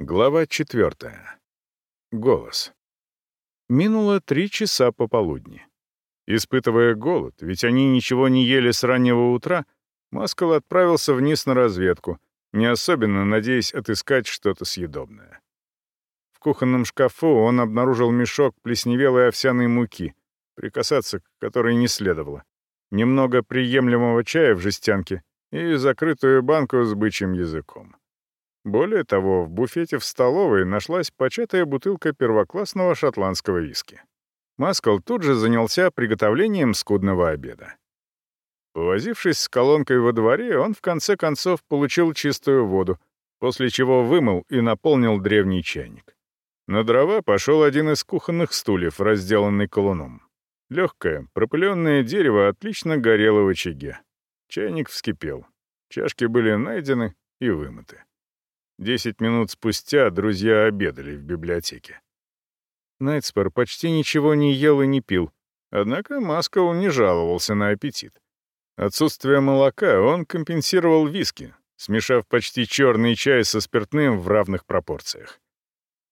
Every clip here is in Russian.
Глава четвертая. Голос. Минуло три часа пополудни. Испытывая голод, ведь они ничего не ели с раннего утра, Маскал отправился вниз на разведку, не особенно надеясь отыскать что-то съедобное. В кухонном шкафу он обнаружил мешок плесневелой овсяной муки, прикасаться к которой не следовало, немного приемлемого чая в жестянке и закрытую банку с бычьим языком. Более того, в буфете в столовой нашлась початая бутылка первоклассного шотландского виски. Маскал тут же занялся приготовлением скудного обеда. Повозившись с колонкой во дворе, он в конце концов получил чистую воду, после чего вымыл и наполнил древний чайник. На дрова пошел один из кухонных стульев, разделанный колуном. Легкое, пропыленное дерево отлично горело в очаге. Чайник вскипел. Чашки были найдены и вымыты. Десять минут спустя друзья обедали в библиотеке. Найтспор почти ничего не ел и не пил, однако Маскал не жаловался на аппетит. Отсутствие молока он компенсировал виски, смешав почти черный чай со спиртным в равных пропорциях.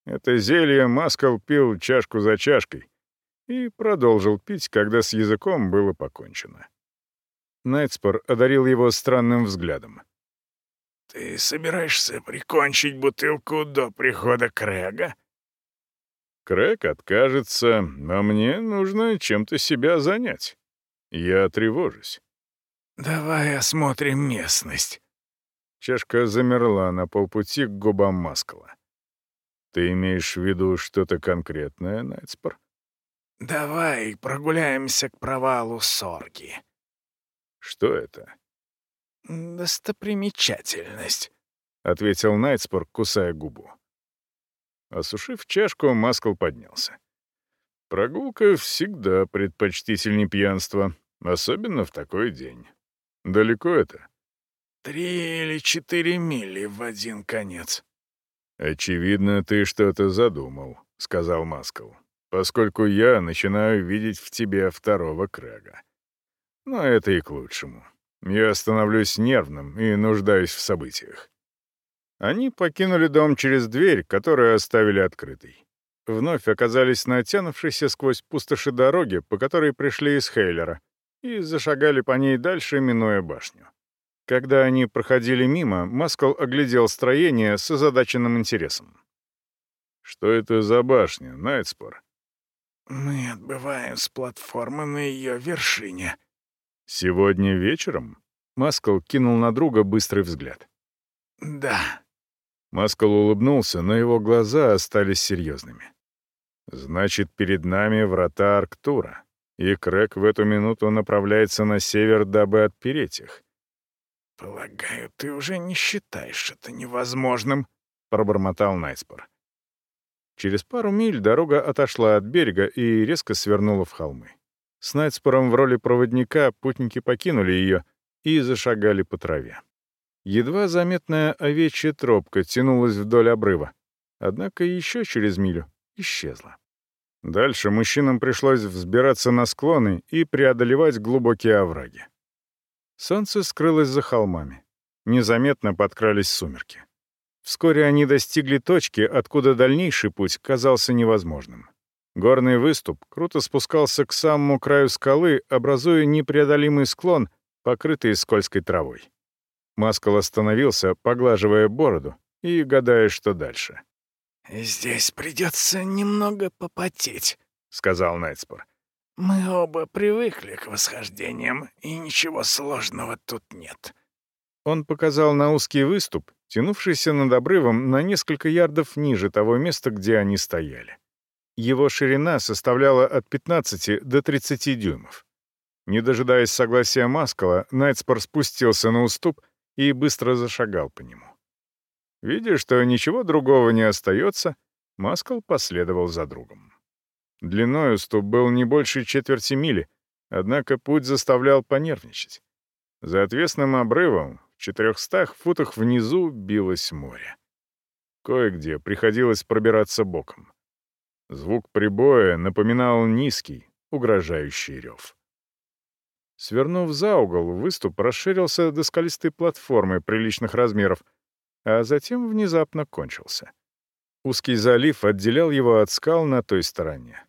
Это зелье Маскал пил чашку за чашкой и продолжил пить, когда с языком было покончено. Найтспор одарил его странным взглядом. «Ты собираешься прикончить бутылку до прихода Крэга?» Крэг откажется, а мне нужно чем-то себя занять. Я тревожусь. «Давай осмотрим местность». Чашка замерла на полпути к губам Маскала. «Ты имеешь в виду что-то конкретное, Найтспор?» «Давай прогуляемся к провалу Сорги». «Что это?» «Достопримечательность», — ответил Найтспор, кусая губу. Осушив чашку, Маскл поднялся. «Прогулка всегда предпочтительнее пьянства, особенно в такой день. Далеко это?» «Три или четыре мили в один конец». «Очевидно, ты что-то задумал», — сказал Маскл, «поскольку я начинаю видеть в тебе второго Крэга. Но это и к лучшему. Я становлюсь нервным и нуждаюсь в событиях. Они покинули дом через дверь, которую оставили открытой. Вновь оказались на тянувшейся сквозь пустоши дороги, по которой пришли из Хейлера, и зашагали по ней дальше, минуя башню. Когда они проходили мимо, Маскал оглядел строение с озадаченным интересом. «Что это за башня, Найтспор?» «Мы отбываем с платформы на ее вершине», «Сегодня вечером?» Маскал кинул на друга быстрый взгляд. «Да». Маскал улыбнулся, но его глаза остались серьезными. «Значит, перед нами врата Арктура, и Крэк в эту минуту направляется на север, дабы отпереть их». «Полагаю, ты уже не считаешь это невозможным», — пробормотал Найспор. Через пару миль дорога отошла от берега и резко свернула в холмы. С Найтспором в роли проводника путники покинули ее и зашагали по траве. Едва заметная овечья тропка тянулась вдоль обрыва, однако еще через милю исчезла. Дальше мужчинам пришлось взбираться на склоны и преодолевать глубокие овраги. Солнце скрылось за холмами. Незаметно подкрались сумерки. Вскоре они достигли точки, откуда дальнейший путь казался невозможным. Горный выступ круто спускался к самому краю скалы, образуя непреодолимый склон, покрытый скользкой травой. Маскал остановился, поглаживая бороду и гадая, что дальше. «Здесь придется немного попотеть», — сказал Найтспор. «Мы оба привыкли к восхождениям, и ничего сложного тут нет». Он показал на узкий выступ, тянувшийся над обрывом на несколько ярдов ниже того места, где они стояли. Его ширина составляла от 15 до 30 дюймов. Не дожидаясь согласия Маскала, Найтспор спустился на уступ и быстро зашагал по нему. Видя, что ничего другого не остается, Маскал последовал за другом. Длиной уступ был не больше четверти мили, однако путь заставлял понервничать. За отвесным обрывом, в четырехстах футах внизу, билось море. Кое-где приходилось пробираться боком. Звук прибоя напоминал низкий, угрожающий рев. Свернув за угол, выступ расширился до скалистой платформы приличных размеров, а затем внезапно кончился. Узкий залив отделял его от скал на той стороне.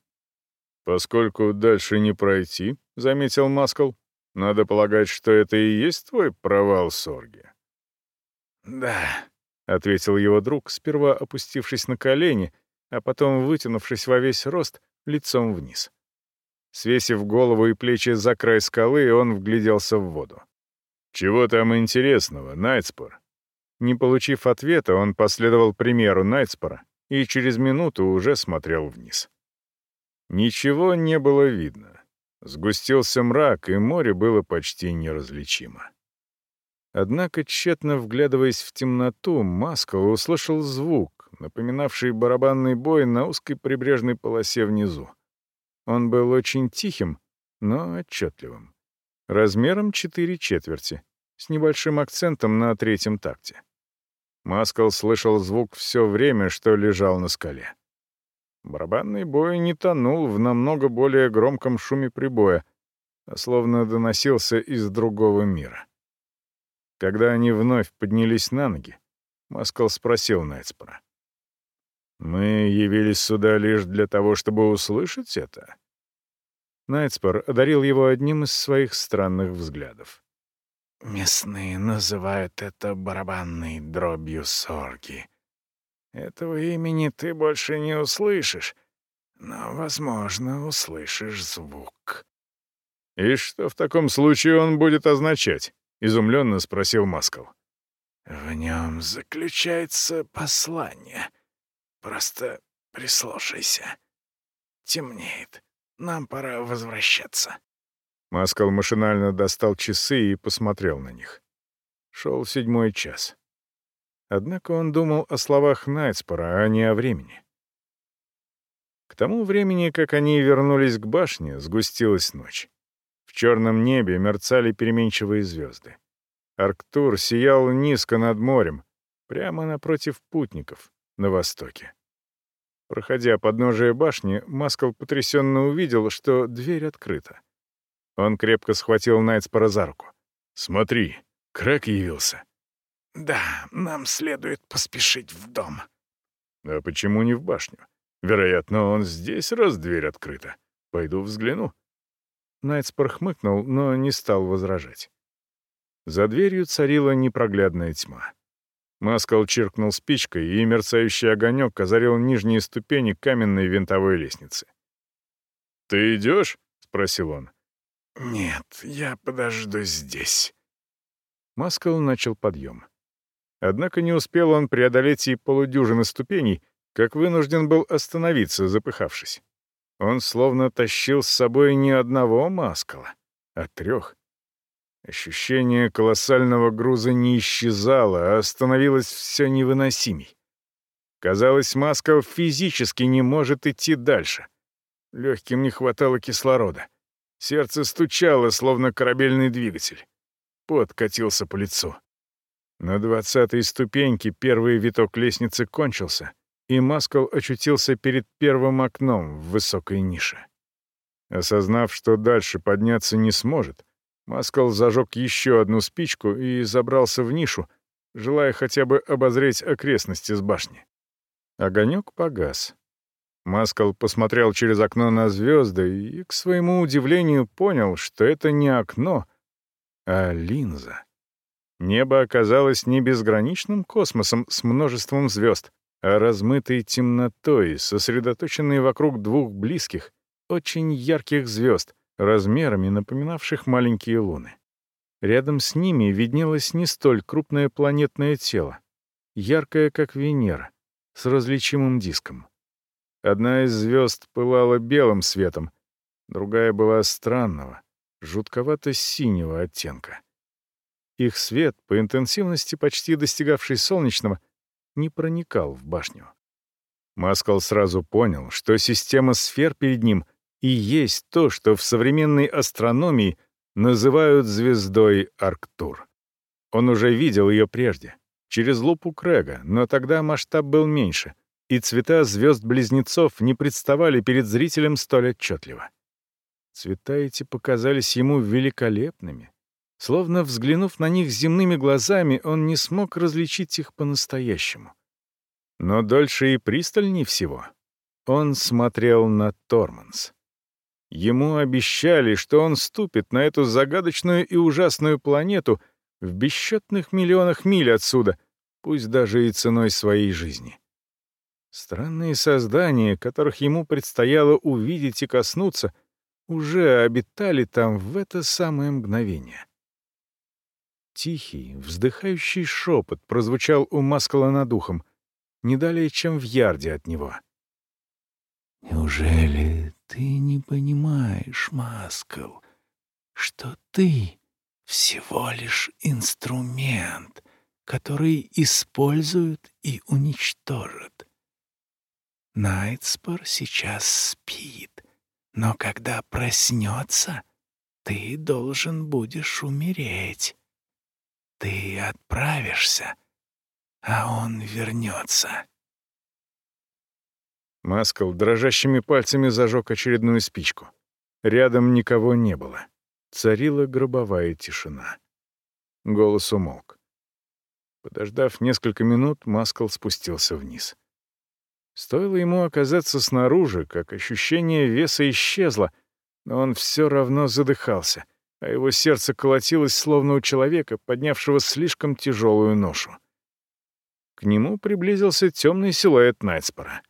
«Поскольку дальше не пройти», — заметил Маскл, — «надо полагать, что это и есть твой провал Сорги». «Да», — ответил его друг, сперва опустившись на колени, а потом вытянувшись во весь рост, лицом вниз. Свесив голову и плечи за край скалы, он вгляделся в воду. «Чего там интересного, Найтспор?» Не получив ответа, он последовал примеру Найтспора и через минуту уже смотрел вниз. Ничего не было видно. Сгустился мрак, и море было почти неразличимо. Однако, тщетно вглядываясь в темноту, Маскал услышал звук, напоминавший барабанный бой на узкой прибрежной полосе внизу. Он был очень тихим, но отчетливым. Размером четыре четверти, с небольшим акцентом на третьем такте. Маскал слышал звук все время, что лежал на скале. Барабанный бой не тонул в намного более громком шуме прибоя, а словно доносился из другого мира. Когда они вновь поднялись на ноги, Маскал спросил Найтспора. «Мы явились сюда лишь для того, чтобы услышать это?» Найтспор одарил его одним из своих странных взглядов. Местные называют это барабанной дробью сорги. Этого имени ты больше не услышишь, но, возможно, услышишь звук. «И что в таком случае он будет означать?» — изумленно спросил Маскал. «В нем заключается послание. Просто прислушайся. Темнеет. Нам пора возвращаться». Маскал машинально достал часы и посмотрел на них. Шел седьмой час. Однако он думал о словах Найтспора, а не о времени. К тому времени, как они вернулись к башне, сгустилась ночь. В черном небе мерцали переменчивые звезды. Арктур сиял низко над морем, прямо напротив путников, на востоке. Проходя подножие башни, Маскал потрясенно увидел, что дверь открыта. Он крепко схватил Найтспора за руку. «Смотри, Крэк явился». «Да, нам следует поспешить в дом». «А почему не в башню? Вероятно, он здесь, раз дверь открыта. Пойду взгляну». Найтспор хмыкнул, но не стал возражать. За дверью царила непроглядная тьма. Маскал чиркнул спичкой, и мерцающий огонек озарил нижние ступени каменной винтовой лестницы. «Ты идешь?» — спросил он. «Нет, я подожду здесь». Маскал начал подъем. Однако не успел он преодолеть и полудюжины ступеней, как вынужден был остановиться, запыхавшись. Он словно тащил с собой не одного маскала, а трех. Ощущение колоссального груза не исчезало, а становилось все невыносимей. Казалось, Маскал физически не может идти дальше. Легким не хватало кислорода. Сердце стучало, словно корабельный двигатель. Пот катился по лицу. На двадцатой ступеньке первый виток лестницы кончился, и Маскал очутился перед первым окном в высокой нише. Осознав, что дальше подняться не сможет, Маскал зажег еще одну спичку и забрался в нишу, желая хотя бы обозреть окрестности с башни. Огонек погас. Маскал посмотрел через окно на звезды и, к своему удивлению, понял, что это не окно, а линза. Небо оказалось не безграничным космосом с множеством звезд, а размытой темнотой, сосредоточенной вокруг двух близких, очень ярких звезд, размерами напоминавших маленькие луны. Рядом с ними виднелось не столь крупное планетное тело, яркое, как Венера, с различимым диском. Одна из звезд пылала белым светом, другая была странного, жутковато-синего оттенка. Их свет, по интенсивности почти достигавший солнечного, не проникал в башню. Маскал сразу понял, что система сфер перед ним и есть то, что в современной астрономии называют звездой Арктур. Он уже видел ее прежде, через лупу Крэга, но тогда масштаб был меньше — и цвета звезд-близнецов не представали перед зрителем столь отчетливо. Цвета эти показались ему великолепными. Словно взглянув на них земными глазами, он не смог различить их по-настоящему. Но дольше и пристальней всего он смотрел на Торманс. Ему обещали, что он ступит на эту загадочную и ужасную планету в бесчетных миллионах миль отсюда, пусть даже и ценой своей жизни. Странные создания, которых ему предстояло увидеть и коснуться, уже обитали там в это самое мгновение. Тихий, вздыхающий шепот прозвучал у Маскала над ухом, не далее, чем в ярде от него. «Неужели ты не понимаешь, Маскал, что ты всего лишь инструмент, который используют и уничтожат? Найтспор сейчас спит, но когда проснется, ты должен будешь умереть. Ты отправишься, а он вернется. Маскал дрожащими пальцами зажег очередную спичку. Рядом никого не было. Царила гробовая тишина. Голос умолк. Подождав несколько минут, Маскал спустился вниз. Стоило ему оказаться снаружи, как ощущение веса исчезло, но он все равно задыхался — а его сердце колотилось, словно у человека, поднявшего слишком тяжелую ношу. К нему приблизился темный силуэт Найтспора.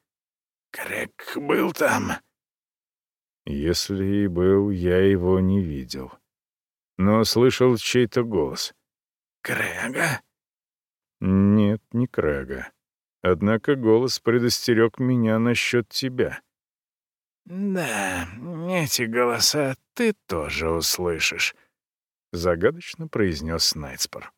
«Крэг был там?» Если и был, я его не видел. Но слышал чей-то голос. «Крэга?» Нет, не Крэга. Однако голос предостерег меня насчет тебя. «Да, эти голоса ты тоже услышишь», — загадочно произнес Найтспор.